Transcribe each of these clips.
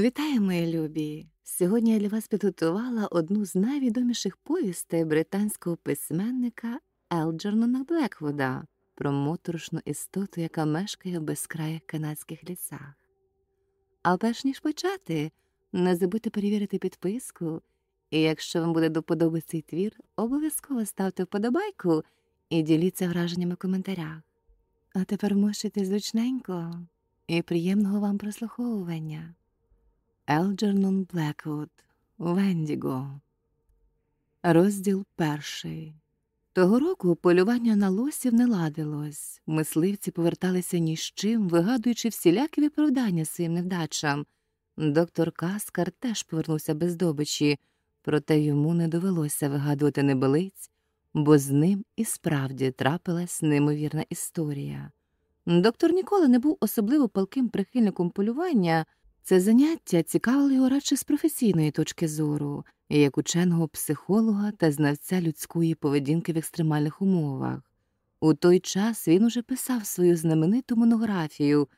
Вітаю, мої любі! Сьогодні я для вас підготувала одну з найвідоміших повістей британського письменника Елджернона Блеквуда про моторошну істоту, яка мешкає в безкраїх канадських лісах. А перш ніж почати, не забудьте перевірити підписку, і якщо вам буде до цей твір, обов'язково ставте вподобайку і діліться враженнями в коментарях. А тепер мушите зручненько і приємного вам прослуховування. Елджернон Блеквуд Вендіго. Розділ перший. Того року полювання на лосів не ладилось. Мисливці поверталися ні з чим, вигадуючи всілякі виправдання своїм невдачам. Доктор Каскар теж повернувся без добичі, проте йому не довелося вигадувати небелиць, бо з ним і справді трапилась неймовірна історія. Доктор ніколи не був особливо палким прихильником полювання. Це заняття цікавило його радше з професійної точки зору, як ученого психолога та знавця людської поведінки в екстремальних умовах. У той час він уже писав свою знамениту монографію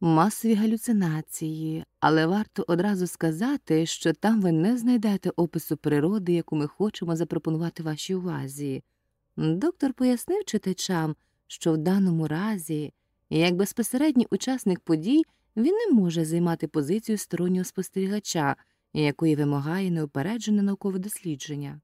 масові галюцинації, але варто одразу сказати, що там ви не знайдете опису природи, яку ми хочемо запропонувати вашій увазі. Доктор пояснив читачам, що в даному разі, як безпосередній учасник подій, він не може займати позицію стороннього спостерігача, якої вимагає неупереджене наукове дослідження.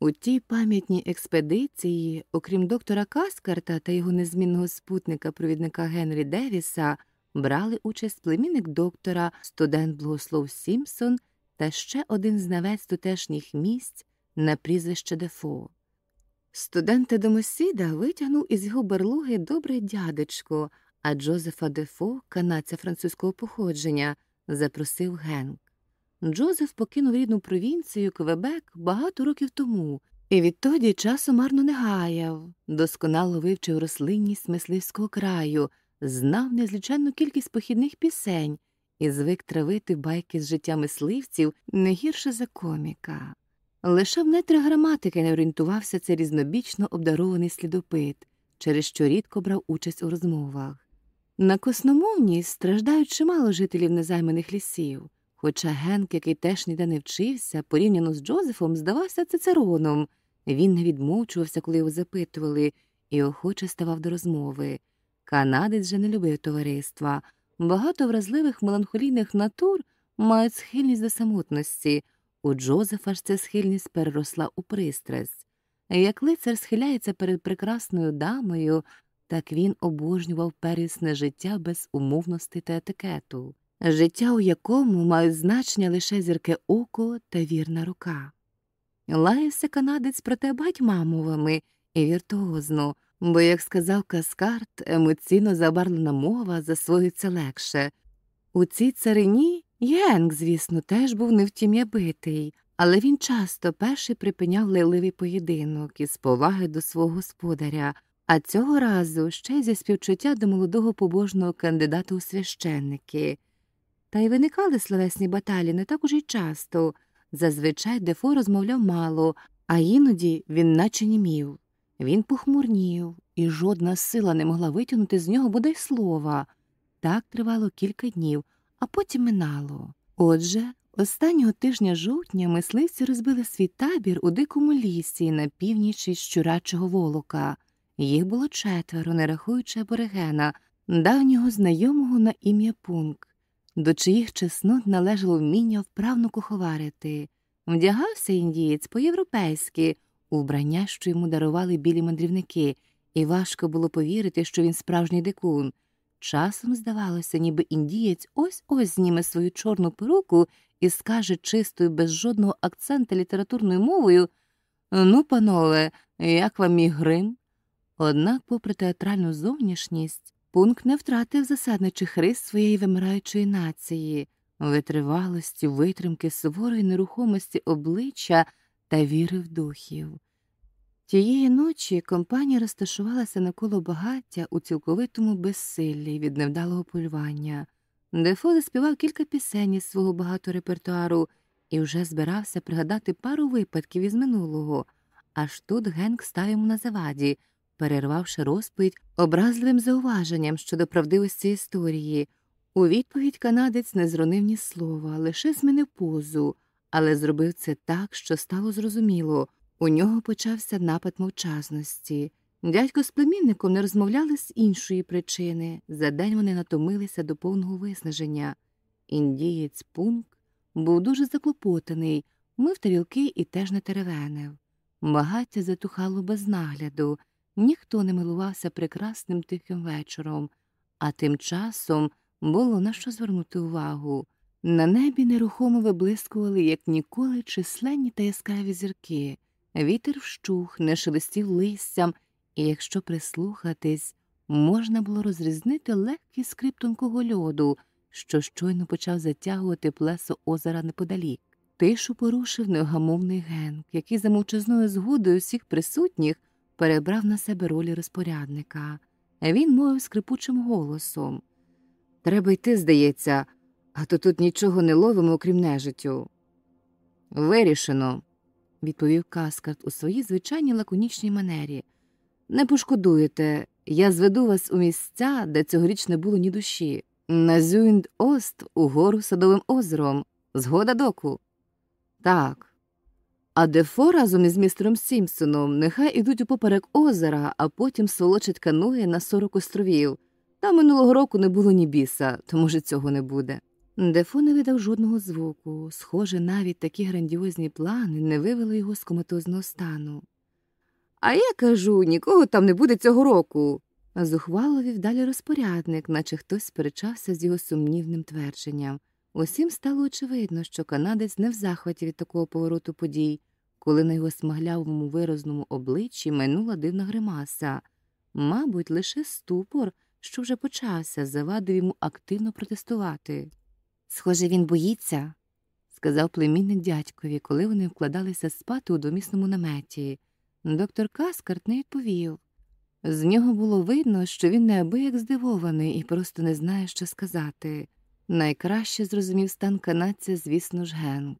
У тій пам'ятній експедиції, окрім доктора Каскарта та його незмінного спутника провідника Генрі Девіса, брали участь племінник доктора, студент Благослов Сімпсон та ще один знавець тутешніх місць на прізвище Дефо. Студент домосіда витягнув із його берлоги добре дядечко, а Джозефа Дефо, канадця французького походження, запросив Генк. Джозеф покинув рідну провінцію Квебек багато років тому, і відтоді часу марно не гаяв, досконало вивчив рослинність мисливського краю, знав незліченну кількість похідних пісень і звик травити байки з життя мисливців не гірше за коміка. Лише в нетрі граматики не орієнтувався цей різнобічно обдарований слідопит, через що рідко брав участь у розмовах. На косномовність страждають чимало жителів незайманих лісів, хоча Генк, який теж ніде не вчився, порівняно з Джозефом, здавався цицероном. Він не відмовчувався, коли його запитували, і охоче ставав до розмови. Канадець же не любив товариства. Багато вразливих меланхолійних натур мають схильність до самотності. У Джозефа ж ця схильність переросла у пристрасть. Як лицар схиляється перед прекрасною дамою, так він обожнював первісне життя без умовності та етикету, життя, у якому мають значення лише зірке око та вірна рука. Лаявся канадець проте батьма мовами і віртуозно, бо, як сказав Каскарт, емоційно забарвлена мова засвоюється легше. У цій царині Єнг, звісно, теж був не втім'я битий, але він часто перший припиняв лейливий поєдинок із поваги до свого господаря а цього разу ще й зі співчуття до молодого побожного кандидата у священники. Та й виникали словесні баталі не так уже й часто. Зазвичай Дефо розмовляв мало, а іноді він наче німів. Він похмурнів, і жодна сила не могла витягнути з нього бодай слова. Так тривало кілька днів, а потім минало. Отже, останнього тижня жовтня мисливці розбили свій табір у дикому лісі на північ щурачого волока. Їх було четверо, не рахуючи аборигена, давнього знайомого на ім'я Пунк, до чиїх чеснот належало вміння вправно куховарити. Вдягався індієць по-європейськи, у вбрання, що йому дарували білі мандрівники, і важко було повірити, що він справжній дикун. Часом здавалося, ніби індієць ось ось зніме свою чорну перуку і скаже чистою, без жодного акцента літературною мовою Ну, панове, як вам мій грим? Однак, попри театральну зовнішність, пункт не втратив засадничих рис своєї вимираючої нації, витривалості, витримки, суворої нерухомості обличчя та віри в духів. Тієї ночі компанія розташувалася навколо багаття у цілковитому безсиллі від невдалого полювання. Дефо заспівав кілька пісень із свого багато репертуару і вже збирався пригадати пару випадків із минулого, аж тут Генк став йому на заваді перервавши розповідь образливим зауваженням щодо правдивості історії. У відповідь канадець не зронив ні слова, лише змінив позу, але зробив це так, що стало зрозуміло. У нього почався напад мовчазності. Дядько з племінником не розмовляли з іншої причини. За день вони натомилися до повного виснаження. Індієць пунк був дуже заклопотаний, мив тарілки і теж не теревенив. Багаття затухало без нагляду, ніхто не милувався прекрасним тихим вечором, а тим часом було на що звернути увагу. На небі нерухомо виблискували, як ніколи, численні та яскраві зірки. Вітер вщух, не шелестів листям, і якщо прислухатись, можна було розрізнити легкий скрип тонкого льоду, що щойно почав затягувати плесо озера неподалік. Тишу порушив неогамовний генк, який за мовчазною згодою всіх присутніх перебрав на себе ролі розпорядника. Він мовив скрипучим голосом Треба йти, здається, а то тут нічого не ловимо, окрім нежиттю. Вирішено, відповів Каскарт у своїй звичайній лаконічній манері. Не пошкодуєте, я зведу вас у місця, де цьогоріч не було ні душі. На Зюйд Ост угору садовим озером. Згода доку. Так. А Дефо разом із містером Сімпсоном нехай ідуть упоперек озера, а потім сволочать каное на сорок островів. Та минулого року не було ні біса, тому ж цього не буде. Дефо не видав жодного звуку. Схоже, навіть такі грандіозні плани не вивели його з коматозного стану. А я кажу, нікого там не буде цього року. Зухвало вів далі розпорядник, наче хтось сперечався з його сумнівним твердженням. Усім стало очевидно, що канадець не в захваті від такого повороту подій, коли на його смаглявому виразному обличчі минула дивна гримаса. Мабуть, лише ступор, що вже почався, завадив йому активно протестувати. Схоже, він боїться, сказав племінник дядькові, коли вони вкладалися спати у домісному наметі. Доктор Каскарт не відповів. З нього було видно, що він неабияк здивований і просто не знає, що сказати. Найкраще зрозумів стан канадця, звісно ж, Генк,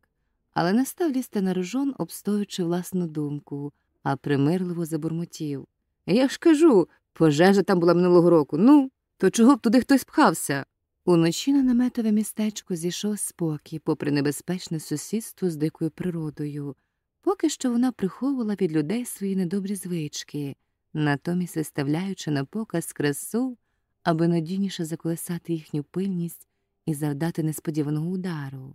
але не став лізти на рожон, обстоюючи власну думку, а примирливо забурмотів. Я ж кажу, пожежа там була минулого року. Ну, то чого б туди хтось пхався? Уночі на наметове містечко зійшов спокій, попри небезпечне сусідство з дикою природою. Поки що вона приховувала від людей свої недобрі звички, натомість виставляючи на показ красу, аби надійніше заколесати їхню пильність і завдати несподіваного удару,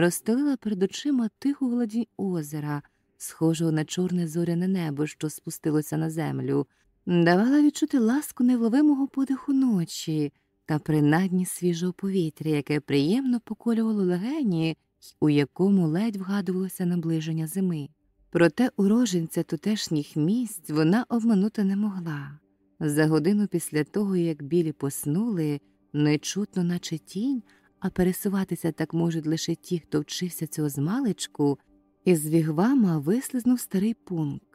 розстелила перед очима тиху гладінь озера, схожого на чорне зоряне небо, що спустилося на землю, давала відчути ласку невловимого подиху ночі та принадні свіжого повітря, яке приємно поколювало легені, у якому ледь вгадувалося наближення зими. Проте уроженця тутешніх місць вона обманути не могла. За годину після того, як білі поснули, нечутно, наче тінь, а пересуватися так можуть лише ті, хто вчився цього змалечку, із вігвама вислизнув старий пункт.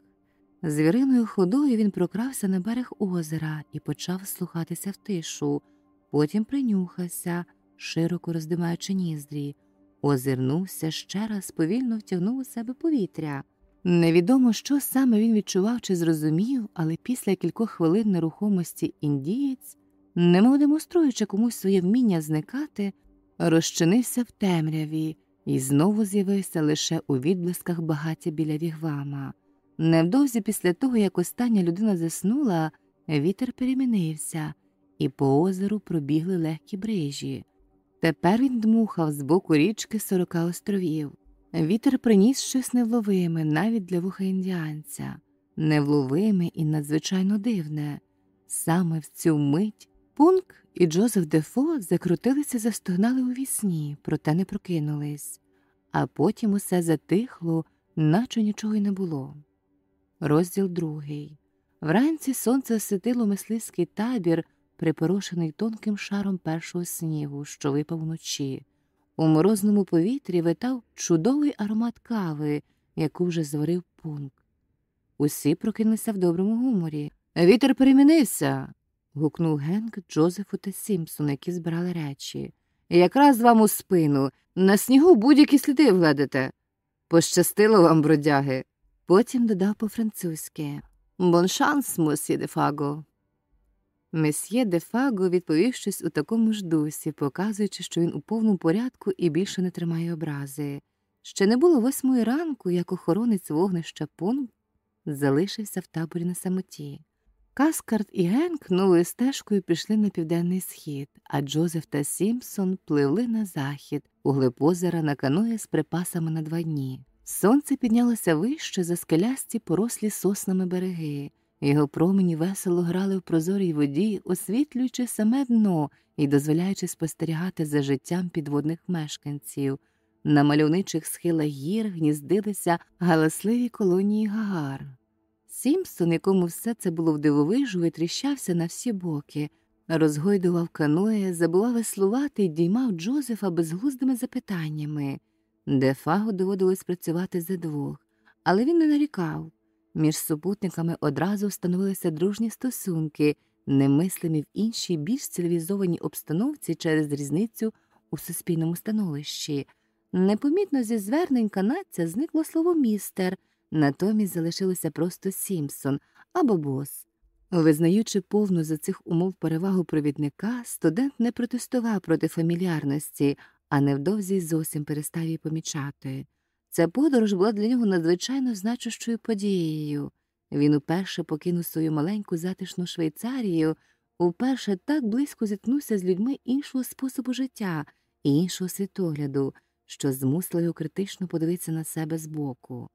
Звіриною ходою він прокрався на берег озера і почав слухатися в тишу, потім принюхався, широко роздимаючи ніздрі, озирнувся ще раз, повільно втягнув у себе повітря. Невідомо, що саме він відчував чи зрозумів, але після кількох хвилин нерухомості індієць немов демонструючи комусь своє вміння зникати, розчинився в темряві і знову з'явився лише у відблисках багаття біля вігвама. Невдовзі після того, як остання людина заснула, вітер перемінився, і по озеру пробігли легкі брижі. Тепер він дмухав з боку річки сорока островів. Вітер приніс щось невловиме навіть для вуха індіанця, невловиме і надзвичайно дивне. Саме в цю мить Пунк і Джозеф Дефо закрутилися, застогнали у вісні, проте не прокинулись, а потім усе затихло, наче нічого й не було. Розділ другий. Вранці сонце освітило мисливський табір, припорошений тонким шаром першого снігу, що випав вночі. У морозному повітрі витав чудовий аромат кави, яку вже зварив пунк. Усі прокинулися в доброму гуморі. Вітер перемінився гукнув Генк Джозефу та Сімпсону, які збирали речі. Якраз вам у спину. На снігу будь-які сліди вгледите. Пощастило вам, бродяги. Потім додав по французьки Боншанс, мосі де фаго. Месьє Дефаго відповів щось у такому ж дусі, показуючи, що він у повному порядку і більше не тримає образи. Ще не було восьмої ранку, як охоронець вогнища Панк залишився в таборі на самоті. Каскарт і Генк новою стежкою пішли на південний схід, а Джозеф та Сімпсон пливли на захід, у глиб озера на каное з припасами на два дні. Сонце піднялося вище за скелясті порослі соснами береги. Його промені весело грали в прозорій воді, освітлюючи саме дно і дозволяючи спостерігати за життям підводних мешканців. На мальовничих схилах гір гніздилися галасливі колонії гагар. Сімпсон, якому все це було вдивовижу, і тріщався на всі боки, розгойдував каноє, забував веслувати і діймав Джозефа безглуздими запитаннями. Дефаго доводилось працювати за двох, але він не нарікав. Між супутниками одразу встановилися дружні стосунки, немислимі в іншій більш цивілізованій обстановці через різницю у суспільному становищі. Непомітно зі звернень канадця зникло слово містер, натомість залишилося просто Сімпсон або бос. Визнаючи повну за цих умов перевагу провідника, студент не протестував проти фамільярності, а невдовзі зовсім перестав її помічати. Ця подорож була для нього надзвичайно значущою подією. Він уперше покинув свою маленьку затишну Швейцарію, уперше так близько зіткнувся з людьми іншого способу життя і іншого світогляду, що змусило його критично подивитися на себе збоку.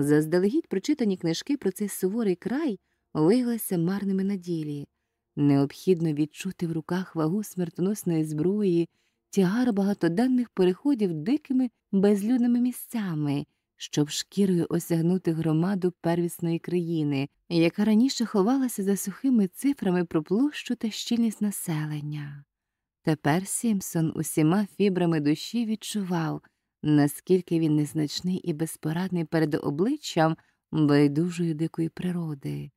Заздалегідь прочитані книжки про цей суворий край виявилися марними на ділі. Необхідно відчути в руках вагу смертоносної зброї тягар багатоденних переходів дикими безлюдними місцями, щоб шкірою осягнути громаду первісної країни, яка раніше ховалася за сухими цифрами про площу та щільність населення. Тепер Сімпсон усіма фібрами душі відчував, наскільки він незначний і безпорадний перед обличчям байдужої дикої природи.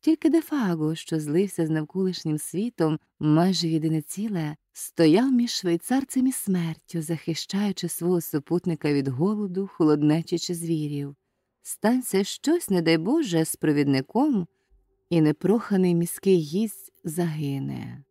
Тільки Дефаго, що злився з навколишнім світом, майже єдине ціле, стояв між швейцарцем і смертю, захищаючи свого супутника від голоду, холоднечі чи звірів. Станься щось, не дай Боже, з провідником, і непроханий міський гість загине.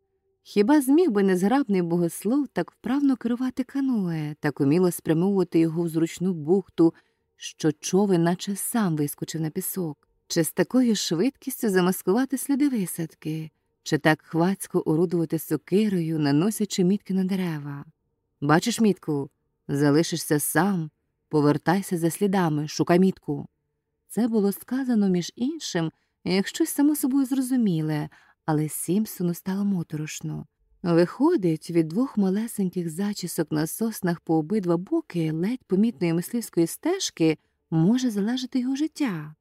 Хіба зміг би незграбний богослов так вправно керувати каноe, так уміло спрямовувати його в зручну бухту, що човен наче сам вискочив на пісок? Чи з такою швидкістю замаскувати сліди висадки, чи так хвацько орудувати сокирою, наносячи мітки на дерева? Бачиш мітку, залишишся сам, повертайся за слідами, шукай мітку. Це було сказано між іншим, як щось само собою зрозуміле, але Сімпсону стало моторошно. Виходить, від двох малесеньких зачісок на соснах по обидва боки ледь помітної мисливської стежки може залежати його життя.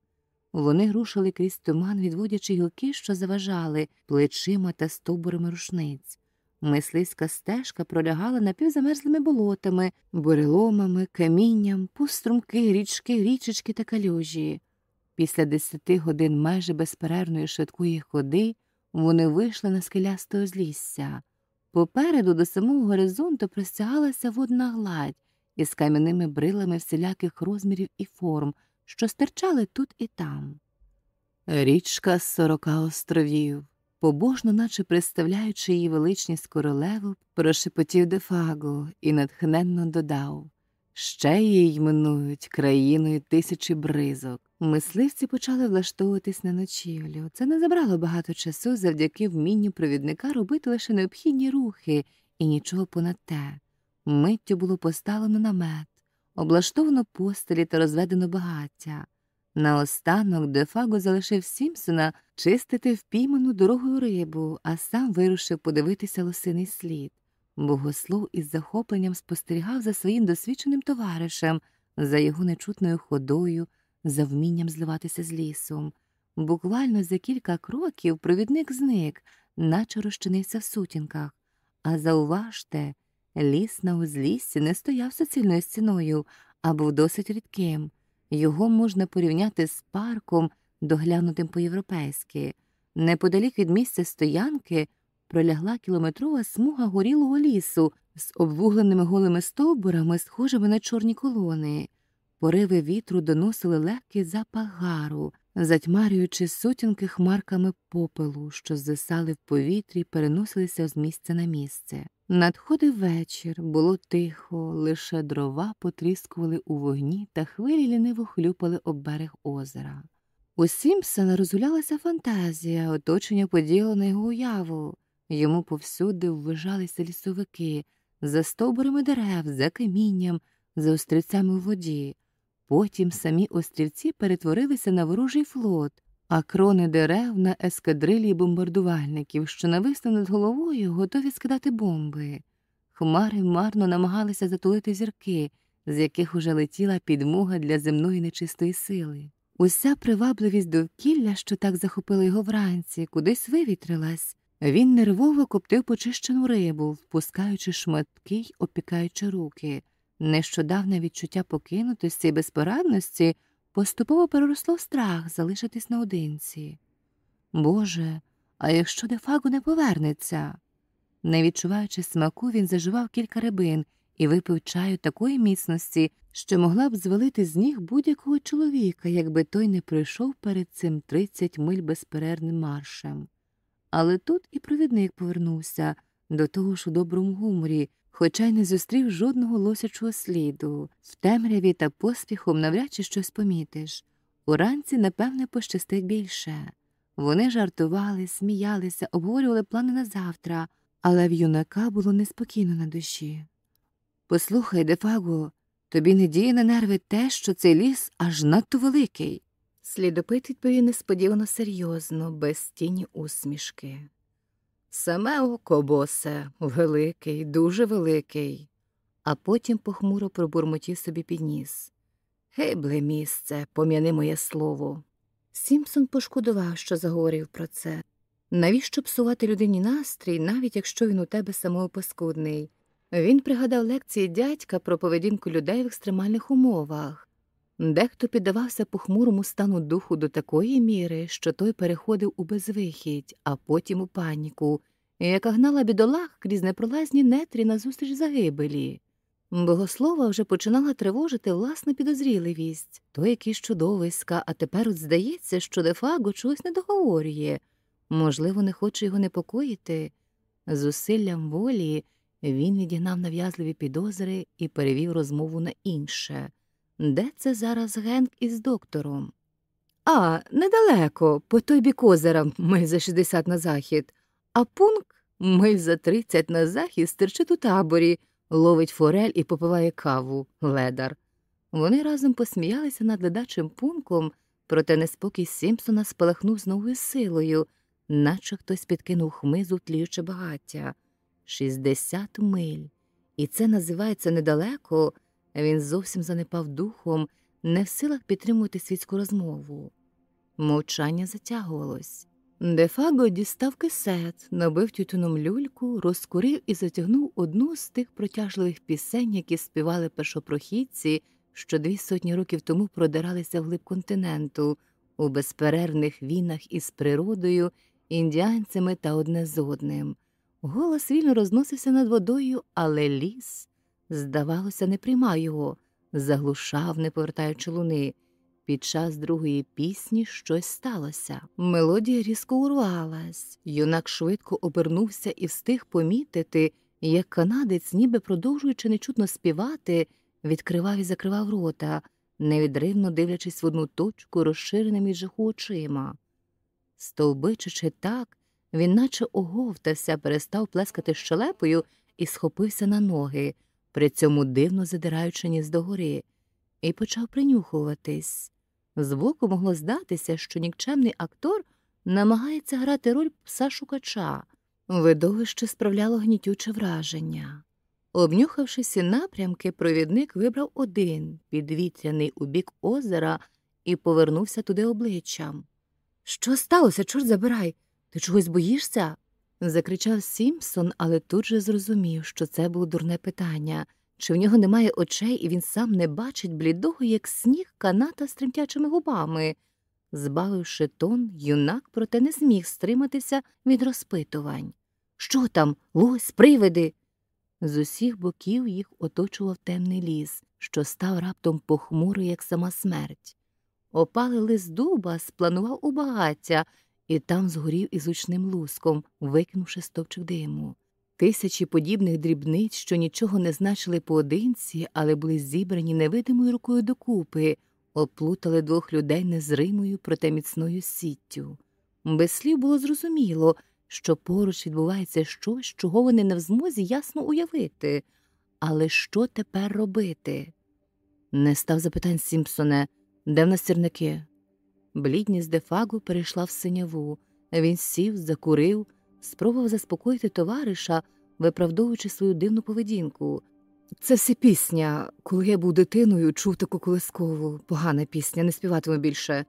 Вони рушили крізь туман, відводячи гілки, що заважали плечима та стовбурами рушниць. Мисливська стежка пролягала напівзамерзлими болотами, буреломами, камінням, пуструмки, річки, річечки та калюжі. Після десяти годин майже безперервної швидкої ходи вони вийшли на скелясте озлісся. Попереду до самого горизонту простягалася водна гладь із кам'яними брилами всіляких розмірів і форм що стирчали тут і там. Річка з сорока островів, побожно, наче представляючи її величність королеву, прошепотів Дефаго і натхненно додав ще її йменують країною тисячі бризок. Мисливці почали влаштовуватись на ночівлю. Це не забрало багато часу завдяки вмінню провідника робити лише необхідні рухи і нічого понад те. Миттю було поставлено намет облаштовано постелі та розведено багаття. Наостанок Дефаго залишив Сімпсона чистити впійману дорогою рибу, а сам вирушив подивитися лосиний слід. Богослов із захопленням спостерігав за своїм досвідченим товаришем, за його нечутною ходою, за вмінням зливатися з лісом. Буквально за кілька кроків провідник зник, наче розчинився в сутінках. А зауважте, Ліс на узліссі не стояв суцільною стіною, а був досить рідким. Його можна порівняти з парком, доглянутим по європейськи. Неподалік від місця стоянки пролягла кілометрова смуга горілого лісу з обвугленими голими стовбурами, схожими на чорні колони. Пориви вітру доносили легкий запах гару, затьмарюючи сутінки хмарками попелу, що звисали в повітрі й переносилися з місця на місце. Надходив вечір, було тихо, лише дрова потріскували у вогні та хвилі ліниво хлюпали об берег озера. У Сімпсона розгулялася фантазія, оточення поділо на його уяву. Йому повсюди ввижалися лісовики, за стовбурами дерев, за камінням, за острівцями у воді. Потім самі острівці перетворилися на ворожий флот, а крони дерев на ескадрилі бомбардувальників, що нависли над головою, готові скидати бомби. Хмари марно намагалися затулити зірки, з яких уже летіла підмога для земної нечистої сили. Уся привабливість довкілля, що так захопила його вранці, кудись вивітрилась. Він нервово коптив почищену рибу, впускаючи шматки й опікаючи руки. Нещодавне відчуття покинутості і безпорадності поступово переросло в страх залишитись наодинці. Боже, а якщо Дефаго не повернеться? Не відчуваючи смаку, він заживав кілька рибин і випив чаю такої міцності, що могла б звалити з ніг будь-якого чоловіка, якби той не прийшов перед цим тридцять миль безперервним маршем. Але тут і провідник повернувся до того ж у доброму гуморі, хоча й не зустрів жодного лосячого сліду. В темряві та поспіхом навряд чи щось помітиш. Уранці, напевне, пощастить більше. Вони жартували, сміялися, обговорювали плани на завтра, але в юнака було неспокійно на душі. Послухай, Дефаго, тобі не діє на нерви те, що цей ліс аж надто великий. Слідопит відповів несподівано серйозно, без тіні усмішки. Саме око, босе, великий, дуже великий, а потім похмуро пробурмотів собі підніс. Гибле місце, пом'яни моє слово. Сімпсон пошкодував, що заговорив про це. Навіщо псувати людині настрій, навіть якщо він у тебе самопаскудний? Він пригадав лекції дядька про поведінку людей в екстремальних умовах. Дехто піддавався похмурому стану духу до такої міри, що той переходив у безвихідь, а потім у паніку, яка гнала бідолах крізь непролазні нетрі назустріч загибелі. Богослова вже починала тривожити власна підозріливість, то якийсь чудовиська, а тепер от здається, що Дефаго чогось не договорює. Можливо, не хоче його непокоїти. Зусиллям волі він відігнав нав'язливі підозри і перевів розмову на інше. Де це зараз Генк із доктором? А, недалеко, по той бік озера, миль за 60 на захід, а пункт миль за 30 на захід стерчить у таборі, ловить форель і попиває каву, ледар. Вони разом посміялися над ледачим пунком, проте неспокій Сімпсона спалахнув з новою силою, наче хтось підкинув хмизу тліюче багаття. 60 миль. І це називається недалеко. Він зовсім занепав духом, не в силах підтримувати світську розмову. Мовчання затягувалось. Дефаго дістав кисет, набив тютюном люльку, розкурив і затягнув одну з тих протяжливих пісень, які співали першопрохідці, що дві сотні років тому продиралися вглиб континенту у безперервних війнах із природою, індіанцями та одне з одним. Голос вільно розносився над водою, але ліс здавалося, не приймав його, заглушав, не повертаючи луни. Під час другої пісні щось сталося. Мелодія різко урвалась, юнак швидко обернувся і встиг помітити, як канадець, ніби продовжуючи нечутно співати, відкривав і закривав рота, невідривно дивлячись в одну точку, розширеними жаху очима. Стовбичачи так, він наче оговтався, перестав плескати щелепою і схопився на ноги при цьому дивно задираючи ніс догори, і почав принюхуватись. Збоку могло здатися, що нікчемний актор намагається грати роль пса шукача. Видовище справляло гнітюче враження. Обнюхавши всі напрямки, провідник вибрав один, підвітряний у бік озера, і повернувся туди обличчям. Що сталося, чорт забирай? Ти чогось боїшся? Закричав Сімпсон, але тут же зрозумів, що це було дурне питання, чи в нього немає очей, і він сам не бачить блідого, як сніг каната з тремтячими губами. Збавивши тон, юнак, проте не зміг стриматися від розпитувань. Що там, лось, привиди? З усіх боків їх оточував темний ліс, що став раптом похмурий, як сама смерть. Опалий лист дуба спланував у багаття і там згорів із гучним луском, викинувши стовпчик диму. Тисячі подібних дрібниць, що нічого не значили поодинці, але були зібрані невидимою рукою докупи, оплутали двох людей незримою, проте міцною сіттю. Без слів було зрозуміло, що поруч відбувається щось, чого вони не в змозі ясно уявити. Але що тепер робити? Не став запитань Сімпсоне, де в нас сірники? Блідність Дефагу перейшла в синяву. Він сів, закурив, спробував заспокоїти товариша, виправдовуючи свою дивну поведінку. Це все пісня. Коли я був дитиною, чув таку колискову. Погана пісня, не співатиму більше.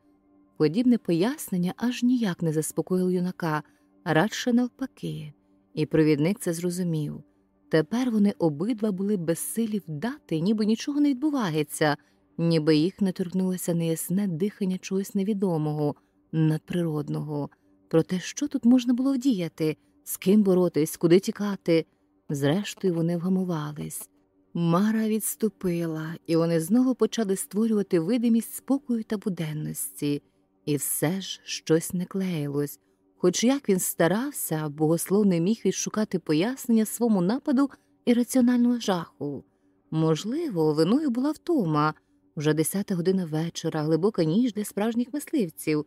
Подібне пояснення аж ніяк не заспокоїло юнака, радше навпаки, і провідник це зрозумів. Тепер вони обидва були безсилі вдати, ніби нічого не відбувається, ніби їх не торкнулося неясне дихання чогось невідомого, надприродного. Проте що тут можна було вдіяти, з ким боротись, куди тікати? Зрештою, вони вгамувались. Мара відступила, і вони знову почали створювати видимість спокою та буденності, і все ж щось не клеїлось. Хоч як він старався, богослов не міг відшукати пояснення своєму нападу ірраціонального жаху. Можливо, виною була втома вже десята година вечора, глибока ніж для справжніх мисливців.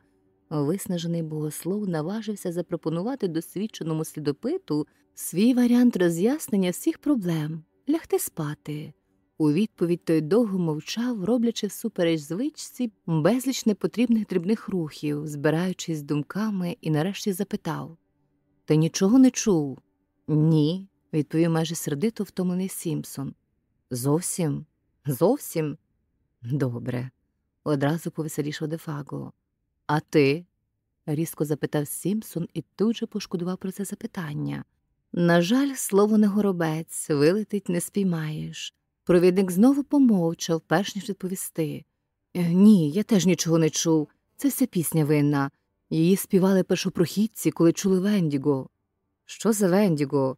Виснажений богослов наважився запропонувати досвідченому слідопиту свій варіант роз'яснення всіх проблем лягти спати. У відповідь той довго мовчав, роблячи всупереч звичці безліч непотрібних дрібних рухів, збираючись з думками, і нарешті запитав Ти нічого не чув? Ні, відповів майже сердито втомлений Сімпсон. Зовсім? Зовсім? Добре, одразу повеселішав Дефаго. А ти? різко запитав Сімпсон і тут же пошкодував про це запитання. На жаль, слово не горобець, вилетить не спіймаєш. Провідник знову помовчав, перш ніж відповісти. «Е, ні, я теж нічого не чув. Це вся пісня винна. Її співали першопрохідці, коли чули Вендіго. Що за Вендіго?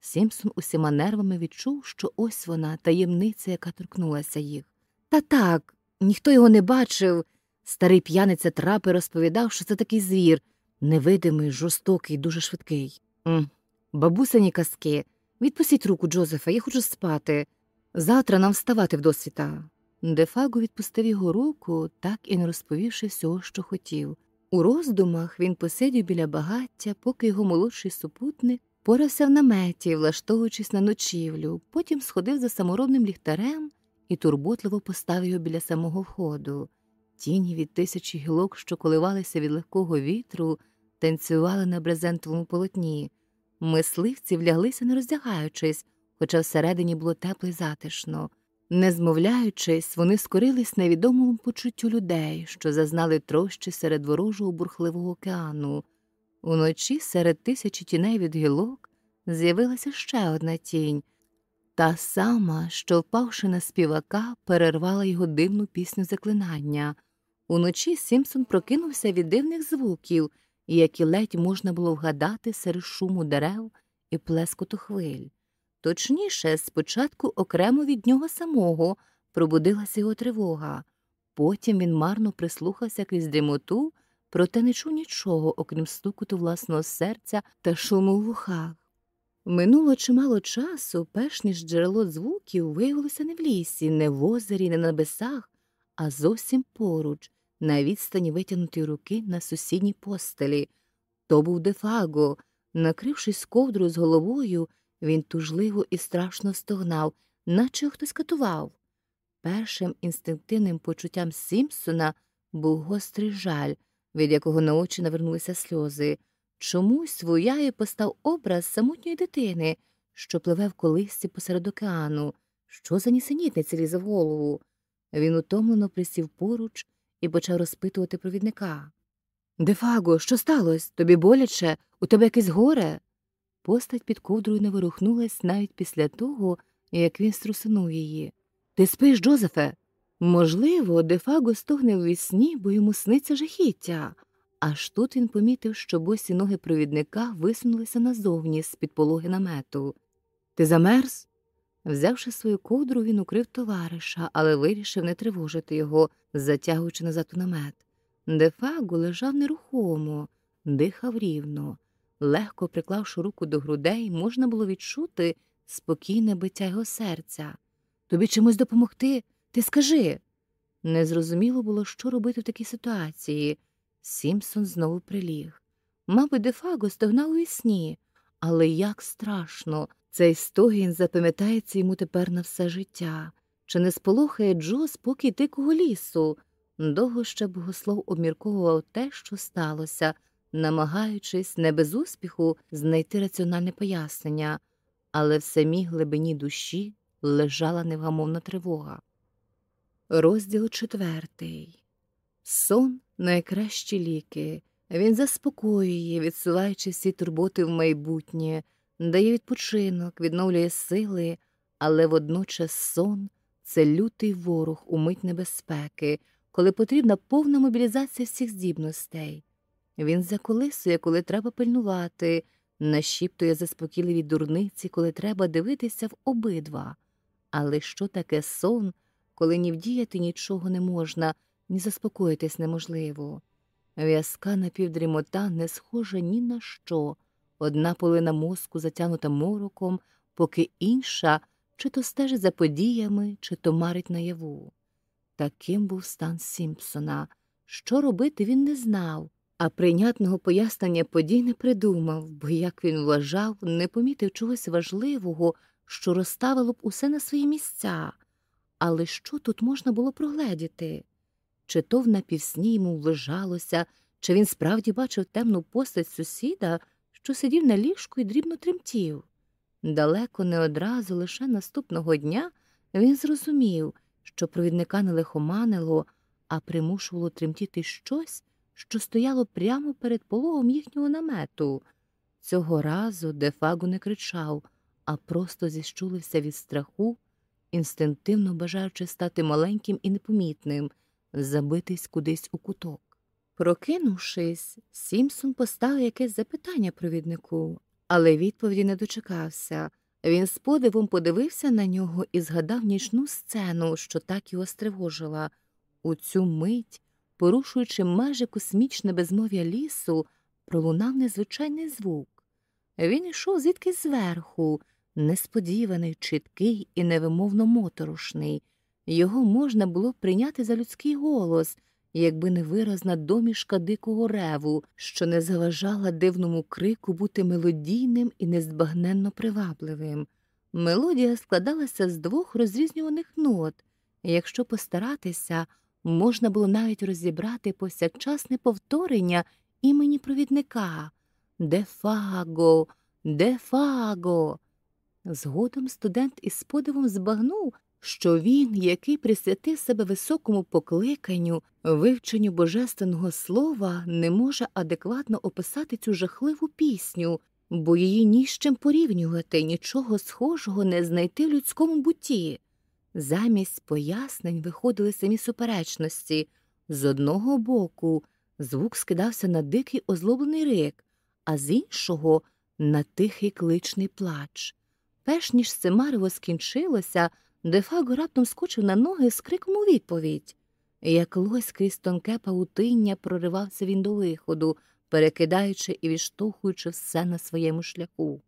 Сімпсон усіма нервами відчув, що ось вона, таємниця, яка торкнулася їх. Та так, ніхто його не бачив. Старий п'яниця трапи розповідав, що це такий звір, невидимий, жорстокий, дуже швидкий. М. Бабусині казки. Відпустіть руку, Джозефа, я хочу спати. Завтра нам вставати в досвіта. Дефаго відпустив його руку, так і не розповівши всього, що хотів. У роздумах він посидів біля багаття, поки його молодший супутник порався в наметі, влаштовуючись на ночівлю, потім сходив за саморобним ліхтарем і турботливо поставив його біля самого входу. Тіні від тисячі гілок, що коливалися від легкого вітру, танцювали на брезентовому полотні. Мисливці вляглися, не роздягаючись, хоча всередині було тепло й затишно. Не змовляючись, вони скорились невідомому почуттю людей, що зазнали трощі серед ворожого бурхливого океану. Уночі серед тисячі тіней від гілок з'явилася ще одна тінь, та сама, що, впавши на співака, перервала його дивну пісню заклинання. Уночі Сімпсон прокинувся від дивних звуків, які ледь можна було вгадати серед шуму дерев і плескоту хвиль. Точніше, спочатку окремо від нього самого пробудилася його тривога, потім він марно прислухався крізь дрімоту, проте не чув нічого, окрім стукоту власного серця та шуму в вухах. Минуло чимало часу, перш ніж джерело звуків виявилося не в лісі, не в озері, не на небесах, а зовсім поруч, на відстані витягнутої руки на сусідній постелі. То був Дефаго. Накрившись ковдрою з головою, він тужливо і страшно стогнав, наче хтось катував. Першим інстинктивним почуттям Сімпсона був гострий жаль, від якого на очі навернулися сльози. Чомусь в уяві постав образ самотньої дитини, що пливе в колисці посеред океану. Що за нісенітниця лізе в голову? Він утомлено присів поруч і почав розпитувати провідника. Дефаго, що сталося? Тобі боляче? У тебе якесь горе? Постать під ковдрою не ворухнулась навіть після того, як він струсунув її. Ти спиш, Джозефе? Можливо, Дефаго стогне в вісні, бо йому сниться жахіття. Аж тут він помітив, що босі ноги провідника висунулися назовні з під пологи намету. Ти замерз? Взявши свою ковдру, він укрив товариша, але вирішив не тривожити його, затягуючи назад у намет. Дефагу лежав нерухомо, дихав рівно. Легко приклавши руку до грудей, можна було відчути спокійне биття його серця. Тобі чимось допомогти? Ти скажи. Незрозуміло було, що робити в такій ситуації. Сімпсон знову приліг. Мабуть, Дефаго стогнав у сні, але як страшно, цей стогін запам'ятається йому тепер на все життя. Чи не сполохає Джо спокій дикого лісу? Довго ще богослов обмірковував те, що сталося, намагаючись не без успіху знайти раціональне пояснення, але в самій глибині душі лежала невгамовна тривога. Розділ четвертий. Сон найкращі ліки. Він заспокоює, відсуваючи всі турботи в майбутнє, дає відпочинок, відновлює сили, але водночас сон це лютий ворог у мить небезпеки, коли потрібна повна мобілізація всіх здібностей. Він заколисує, коли треба пильнувати, нашіптує заспокійливі дурниці, коли треба дивитися в обидва. Але що таке сон, коли ні вдіяти нічого не можна, ні заспокоїтись неможливо? В'язка напівдрімота не схожа ні на що, одна полина мозку затягнута мороком, поки інша чи то стежить за подіями, чи то марить наяву. Таким був стан Сімпсона. Що робити він не знав, а прийнятного пояснення подій не придумав, бо, як він вважав, не помітив чогось важливого, що розставило б усе на свої місця. Але що тут можна було прогледіти? Чи то в напівсні йому ввижалося, чи він справді бачив темну постать сусіда, що сидів на ліжку і дрібно тремтів. Далеко не одразу, лише наступного дня, він зрозумів, що провідника не лихоманило, а примушувало тремтіти щось, що стояло прямо перед пологом їхнього намету. Цього разу Дефагу не кричав, а просто зіщулився від страху, інстинктивно бажаючи стати маленьким і непомітним, забитись кудись у куток. Прокинувшись, Сімсон поставив якесь запитання провіднику, але відповіді не дочекався. Він з подивом подивився на нього і згадав нічну сцену, що так його стривожила. У цю мить, порушуючи майже космічне безмов'я лісу, пролунав незвичайний звук. Він йшов звідки зверху, несподіваний, чіткий і невимовно моторошний. Його можна було прийняти за людський голос, якби не виразна домішка дикого реву, що не заважала дивному крику бути мелодійним і незбагненно привабливим. Мелодія складалася з двох розрізнюваних нот, якщо постаратися, можна було навіть розібрати повсякчасне повторення імені провідника Дефаго, Дефаго. Згодом студент із подивом збагнув, що він, який присвятив себе високому покликанню, вивченню божественного слова, не може адекватно описати цю жахливу пісню, бо її ні з чим порівнювати, нічого схожого не знайти в людському бутті. Замість пояснень виходили самі суперечності. З одного боку звук скидався на дикий озлоблений рик, а з іншого на тихий кличний плач. Перш ніж це марево скінчилося, Дефаго раптом скочив на ноги з криком у відповідь. Як лось крізь тонке паутиння проривався він до виходу, перекидаючи і відштовхуючи все на своєму шляху.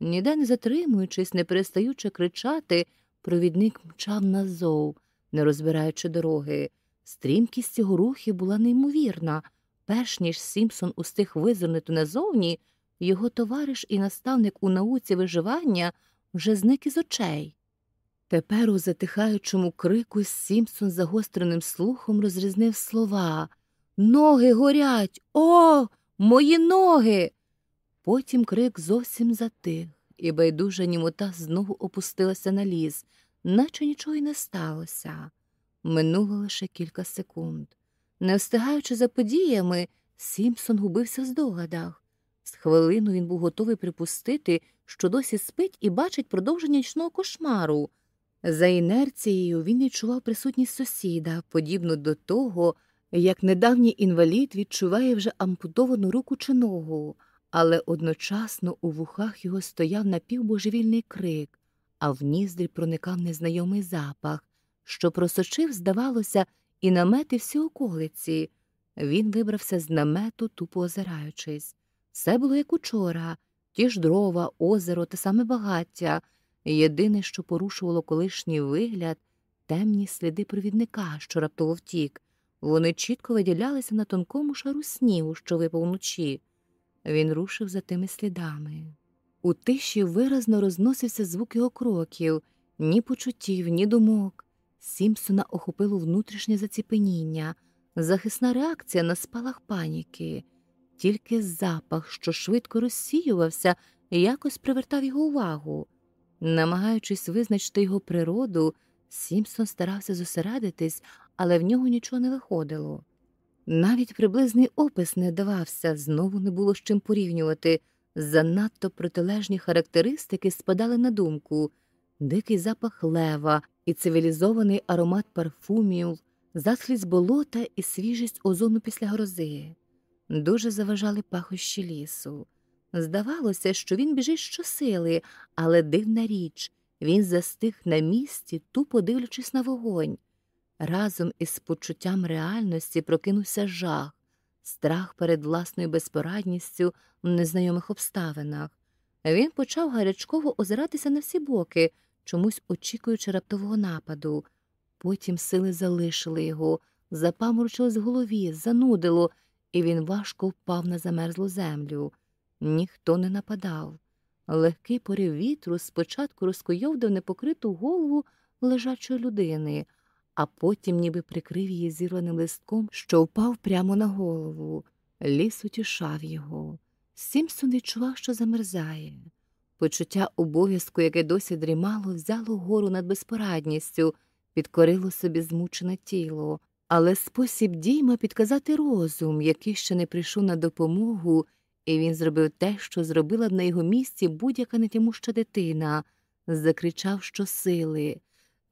Ніде не затримуючись, не перестаючи кричати, провідник мчав назов, не розбираючи дороги. Стрімкість його рухів була неймовірна. Перш ніж Сімпсон устиг визирнути назовні, його товариш і наставник у науці виживання вже зник із очей. Тепер у затихаючому крику Сімпсон загостреним слухом розрізнив слова Ноги горять. О, мої ноги. Потім крик зовсім затих, і байдужа німота знову опустилася на ліс, наче нічого й не сталося. Минуло лише кілька секунд. Не встигаючи за подіями, Сімпсон губився в здогадах. З хвилину він був готовий припустити, що досі спить і бачить продовження нічного кошмару. За інерцією він відчував присутність сусіда, подібно до того, як недавній інвалід відчуває вже ампутовану руку чи ногу, але одночасно у вухах його стояв напівбожевільний крик, а в ніздрі проникав незнайомий запах, що просочив, здавалося, і намети всі околиці. Він вибрався з намету, тупо озираючись. Все було як учора ті ж дрова, озеро, те саме багаття. Єдине, що порушувало колишній вигляд, темні сліди провідника, що раптово втік. Вони чітко виділялися на тонкому шару снігу, що випав вночі. Він рушив за тими слідами. У тиші виразно розносився звук його кроків, ні почуттів, ні думок. Сімпсона охопило внутрішнє заціпеніння, захисна реакція на спалах паніки. Тільки запах, що швидко розсіювався, якось привертав його увагу. Намагаючись визначити його природу, Сімпсон старався зосередитись, але в нього нічого не виходило. Навіть приблизний опис не давався, знову не було з чим порівнювати. Занадто протилежні характеристики спадали на думку дикий запах лева і цивілізований аромат парфумів, затхлість болота і свіжість озону після грози. Дуже заважали пахощі лісу. Здавалося, що він біжить щосили, але дивна річ він застиг на місці, тупо дивлячись на вогонь. Разом із почуттям реальності прокинувся жах, страх перед власною безпорадністю в незнайомих обставинах. Він почав гарячково озиратися на всі боки, чомусь очікуючи раптового нападу. Потім сили залишили його, запаморочилось в голові, занудило, і він важко впав на замерзлу землю. Ніхто не нападав. Легкий порив вітру спочатку розкойовдав непокриту голову лежачої людини, а потім ніби прикрив її зірваним листком, що впав прямо на голову. Ліс утішав його. Сімпсон відчував, що замерзає. Почуття обов'язку, яке досі дрімало, взяло гору над безпорадністю, підкорило собі змучене тіло, але спосіб дійма підказати розум, який ще не прийшов на допомогу, і він зробив те, що зробила б на його місці будь-яка нетямуща дитина, закричав щосили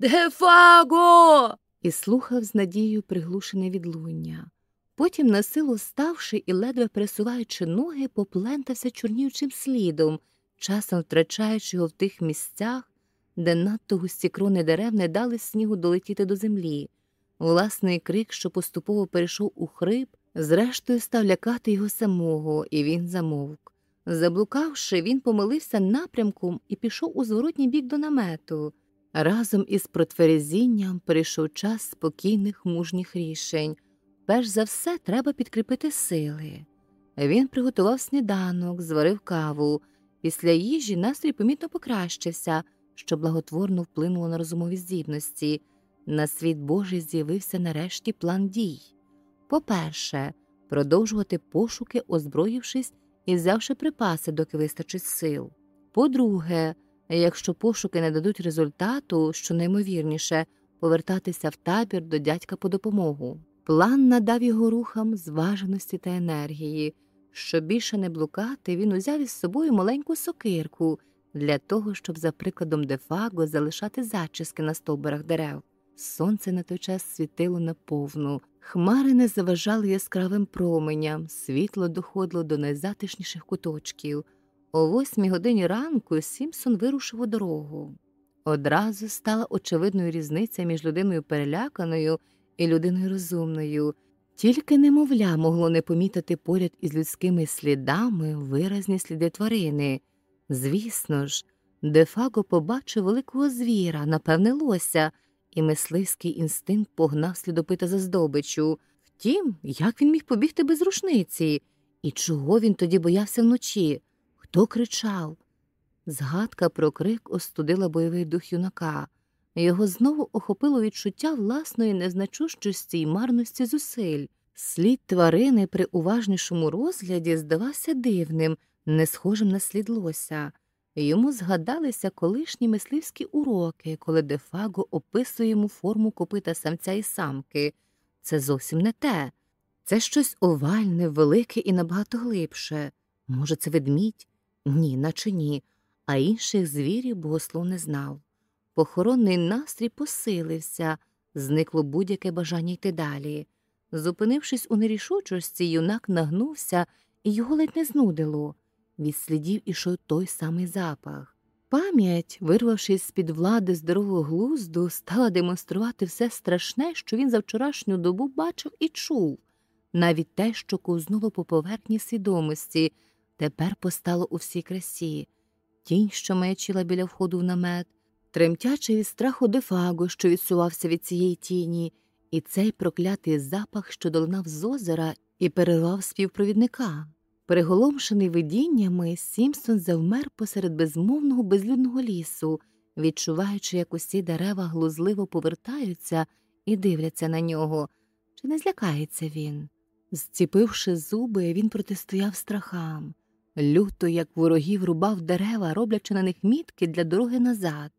Дефаго. і слухав з надією приглушене відлуння. Потім, на силу ставши і ледве пересуваючи ноги, поплентався чорніючим слідом, часом втрачаючи його в тих місцях, де надто густі крони дерев не дали снігу долетіти до землі. Власний крик, що поступово перейшов у хрип, зрештою став лякати його самого, і він замовк. Заблукавши, він помилився напрямком і пішов у зворотній бік до намету. Разом із протверезінням прийшов час спокійних мужніх рішень. Перш за все, треба підкріпити сили. Він приготував сніданок, зварив каву. Після їжі настрій помітно покращився, що благотворно вплинуло на розумові здібності. На світ Божий з'явився нарешті план дій. По-перше, продовжувати пошуки, озброївшись і взявши припаси, доки вистачить сил. По-друге, якщо пошуки не дадуть результату, що наймовірніше, повертатися в табір до дядька по допомогу. План надав його рухам зваженості та енергії. Щоб більше не блукати, він узяв із собою маленьку сокирку для того, щоб, за прикладом дефаго, залишати зачіски на стовбурах дерев. Сонце на той час світило наповну, хмари не заважали яскравим променям, світло доходило до найзатишніших куточків. О восьмій годині ранку Сімпсон вирушив у дорогу. Одразу стала очевидною різниця між людиною переляканою і людиною розумною. Тільки немовля могло не помітити поряд із людськими слідами виразні сліди тварини. Звісно ж, Дефаго побачив великого звіра, напевне, лося, і мисливський інстинкт погнав слідопита за здобичу. Втім, як він міг побігти без рушниці? І чого він тоді боявся вночі? Хто кричав? Згадка про крик остудила бойовий дух юнака. Його знову охопило відчуття власної незначущості й марності зусиль. Слід тварини при уважнішому розгляді здавався дивним, не схожим на слід лося. Йому згадалися колишні мисливські уроки, коли Дефаго описує йому форму копита самця і самки. Це зовсім не те. Це щось овальне, велике і набагато глибше. Може, це ведмідь? Ні, наче ні, а інших звірів богослов не знав. Похоронний настрій посилився, зникло будь-яке бажання йти далі. Зупинившись у нерішучості, юнак нагнувся і його ледь не знудило. Від слідів ішов той самий запах. Пам'ять, вирвавшись з під влади здорового глузду, стала демонструвати все страшне, що він за вчорашню добу бачив і чув. Навіть те, що ковзнуло по поверхні свідомості, тепер постало у всій красі. Тінь, що маячила біля входу в намет, тремтячий від страху дефаго, що відсувався від цієї тіні, і цей проклятий запах, що долинав з озера і перервав співпровідника. Переголомшений видіннями, Сімпсон завмер посеред безмовного безлюдного лісу, відчуваючи, як усі дерева глузливо повертаються і дивляться на нього. Чи не злякається він? Зціпивши зуби, він протистояв страхам. Люто, як ворогів, рубав дерева, роблячи на них мітки для дороги назад.